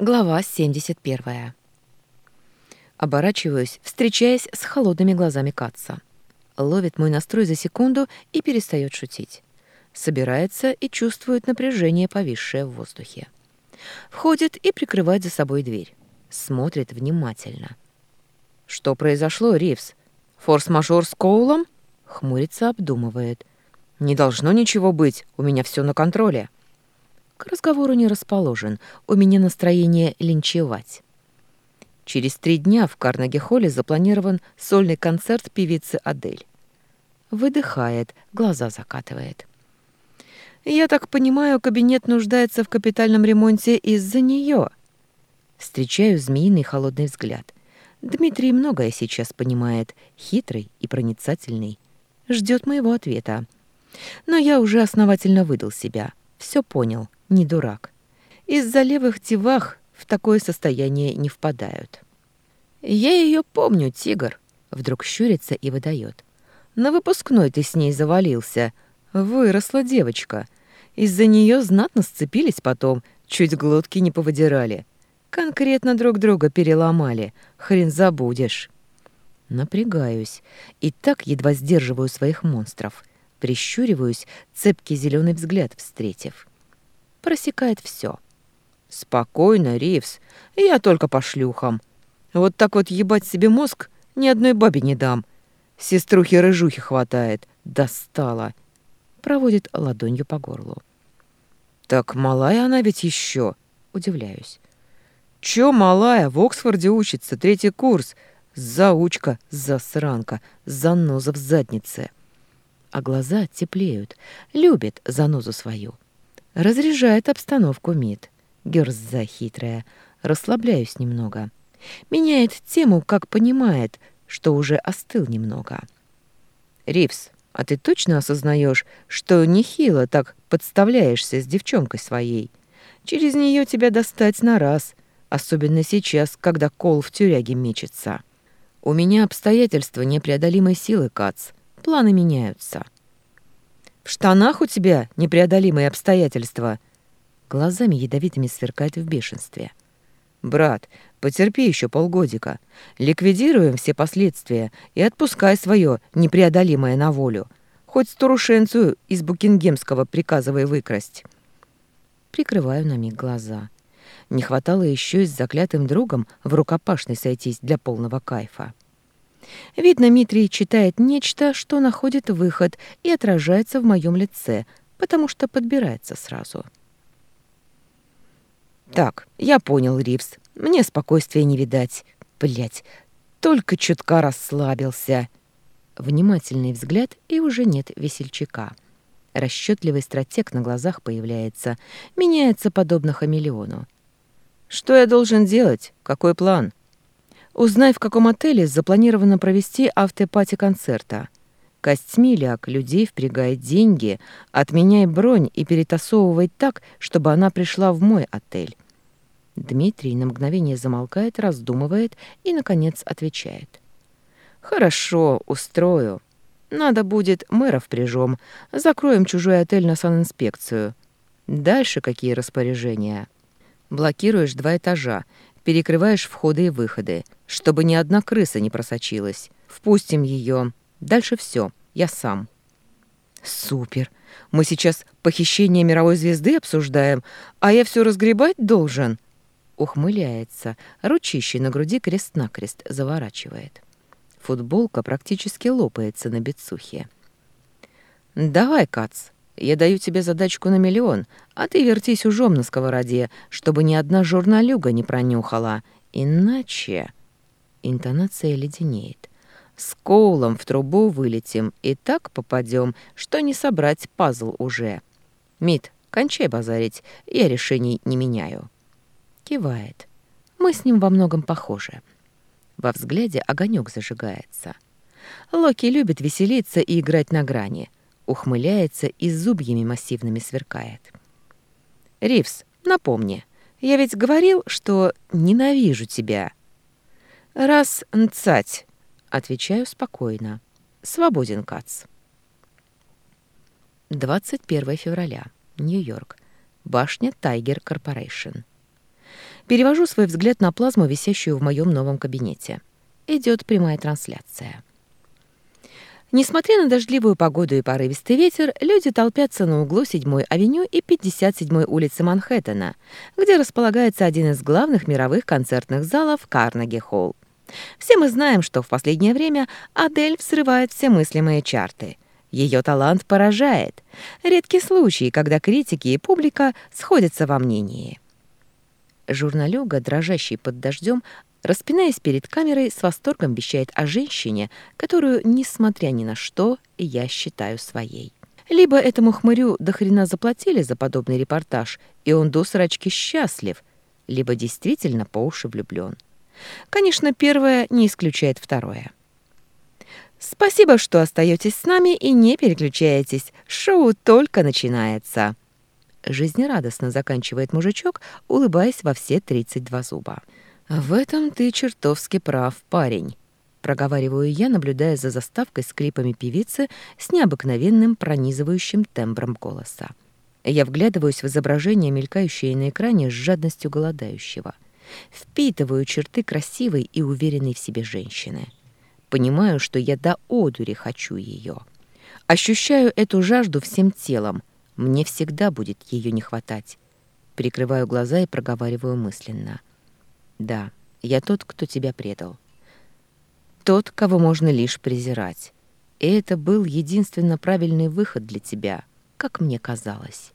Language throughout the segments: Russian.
Глава 71. Оборачиваюсь, встречаясь с холодными глазами Катца. Ловит мой настрой за секунду и перестает шутить. Собирается и чувствует напряжение, повисшее в воздухе. Входит и прикрывает за собой дверь. Смотрит внимательно. «Что произошло, Ривз? Форс-мажор с Коулом?» Хмурится, обдумывает. «Не должно ничего быть, у меня все на контроле». К разговору не расположен, у меня настроение линчевать. Через три дня в Карнеги-холле запланирован сольный концерт певицы Адель. Выдыхает, глаза закатывает. «Я так понимаю, кабинет нуждается в капитальном ремонте из-за нее. Встречаю змеиный холодный взгляд. Дмитрий многое сейчас понимает, хитрый и проницательный. Ждет моего ответа. Но я уже основательно выдал себя. Все понял, не дурак. Из-за левых девах в такое состояние не впадают. «Я ее помню, тигр», — вдруг щурится и выдает. «На выпускной ты с ней завалился. Выросла девочка. Из-за нее знатно сцепились потом, чуть глотки не повыдирали. Конкретно друг друга переломали. Хрен забудешь». Напрягаюсь и так едва сдерживаю своих монстров. Прищуриваюсь, цепкий зеленый взгляд встретив просекает все. «Спокойно, Ривз, я только по шлюхам. Вот так вот ебать себе мозг ни одной бабе не дам. Сеструхи-рыжухи хватает. Достала!» Проводит ладонью по горлу. «Так малая она ведь еще, удивляюсь. «Чё малая? В Оксфорде учится, третий курс. Заучка, засранка, заноза в заднице». А глаза теплеют, любит занозу свою. Разряжает обстановку МИД. Герза хитрая. Расслабляюсь немного. Меняет тему, как понимает, что уже остыл немного. «Ривс, а ты точно осознаешь, что нехило так подставляешься с девчонкой своей? Через нее тебя достать на раз, особенно сейчас, когда кол в тюряге мечется. У меня обстоятельства непреодолимой силы, Кац. Планы меняются». В штанах у тебя непреодолимые обстоятельства. Глазами ядовитыми сверкает в бешенстве. Брат, потерпи еще полгодика. Ликвидируем все последствия и отпускай свое непреодолимое на волю. Хоть старушенцию из Букингемского приказывай выкрасть. Прикрываю на миг глаза. Не хватало еще и с заклятым другом в рукопашной сойтись для полного кайфа. Видно, Митрий читает нечто, что находит выход и отражается в моем лице, потому что подбирается сразу. «Так, я понял, Ривз. Мне спокойствия не видать. Блять, только чутка расслабился». Внимательный взгляд, и уже нет весельчака. Расчетливый стратег на глазах появляется, меняется подобно хамелеону. «Что я должен делать? Какой план?» Узнай, в каком отеле запланировано провести автопати концерта. Костьмиляк людей впрягает деньги, отменяй бронь и перетасовывай так, чтобы она пришла в мой отель. Дмитрий на мгновение замолкает, раздумывает и, наконец, отвечает. «Хорошо, устрою. Надо будет мэра впряжем. Закроем чужой отель на санинспекцию. Дальше какие распоряжения?» Блокируешь два этажа, перекрываешь входы и выходы, чтобы ни одна крыса не просочилась. Впустим ее. Дальше все. Я сам. Супер. Мы сейчас похищение мировой звезды обсуждаем, а я все разгребать должен. Ухмыляется, ручище на груди крест-накрест заворачивает. Футболка практически лопается на бицухе. «Давай, Кац, я даю тебе задачку на миллион, а ты вертись ужом на сковороде, чтобы ни одна журналюга не пронюхала. Иначе...» Интонация леденеет. «С Коулом в трубу вылетим и так попадем, что не собрать пазл уже. Мит, кончай базарить, я решений не меняю». Кивает. Мы с ним во многом похожи. Во взгляде огонек зажигается. Локи любит веселиться и играть на грани — ухмыляется и зубьями массивными сверкает. «Ривс, напомни, я ведь говорил, что ненавижу тебя». «Раз нцать», — отвечаю спокойно. «Свободен, Кац». 21 февраля. Нью-Йорк. Башня Тайгер Корпорейшн. Перевожу свой взгляд на плазму, висящую в моем новом кабинете. Идет прямая трансляция. Несмотря на дождливую погоду и порывистый ветер, люди толпятся на углу 7-й авеню и 57-й улицы Манхэттена, где располагается один из главных мировых концертных залов Карнеги-Холл. Все мы знаем, что в последнее время Адель взрывает все мыслимые чарты. Ее талант поражает. Редкий случай, когда критики и публика сходятся во мнении. Журналюга, дрожащий под дождем, Распинаясь перед камерой, с восторгом вещает о женщине, которую, несмотря ни на что, я считаю своей. Либо этому хмырю до хрена заплатили за подобный репортаж, и он до срачки счастлив, либо действительно по уши влюблен. Конечно, первое не исключает второе. Спасибо, что остаетесь с нами и не переключаетесь. Шоу только начинается. Жизнерадостно заканчивает мужичок, улыбаясь во все 32 зуба. «В этом ты чертовски прав, парень», — проговариваю я, наблюдая за заставкой с клипами певицы с необыкновенным пронизывающим тембром голоса. Я вглядываюсь в изображение, мелькающее на экране с жадностью голодающего. Впитываю черты красивой и уверенной в себе женщины. Понимаю, что я до одури хочу ее. Ощущаю эту жажду всем телом. Мне всегда будет ее не хватать. Прикрываю глаза и проговариваю мысленно — да, я тот, кто тебя предал. Тот, кого можно лишь презирать. И это был единственно правильный выход для тебя, как мне казалось.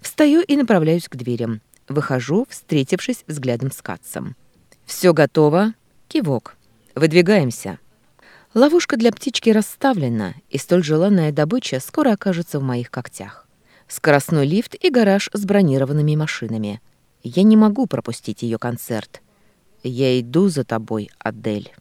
Встаю и направляюсь к дверям. Выхожу, встретившись взглядом с Катцем. «Все готово?» Кивок. «Выдвигаемся». Ловушка для птички расставлена, и столь желанная добыча скоро окажется в моих когтях. Скоростной лифт и гараж с бронированными машинами — я не могу пропустить ее концерт. Я иду за тобой, Адель.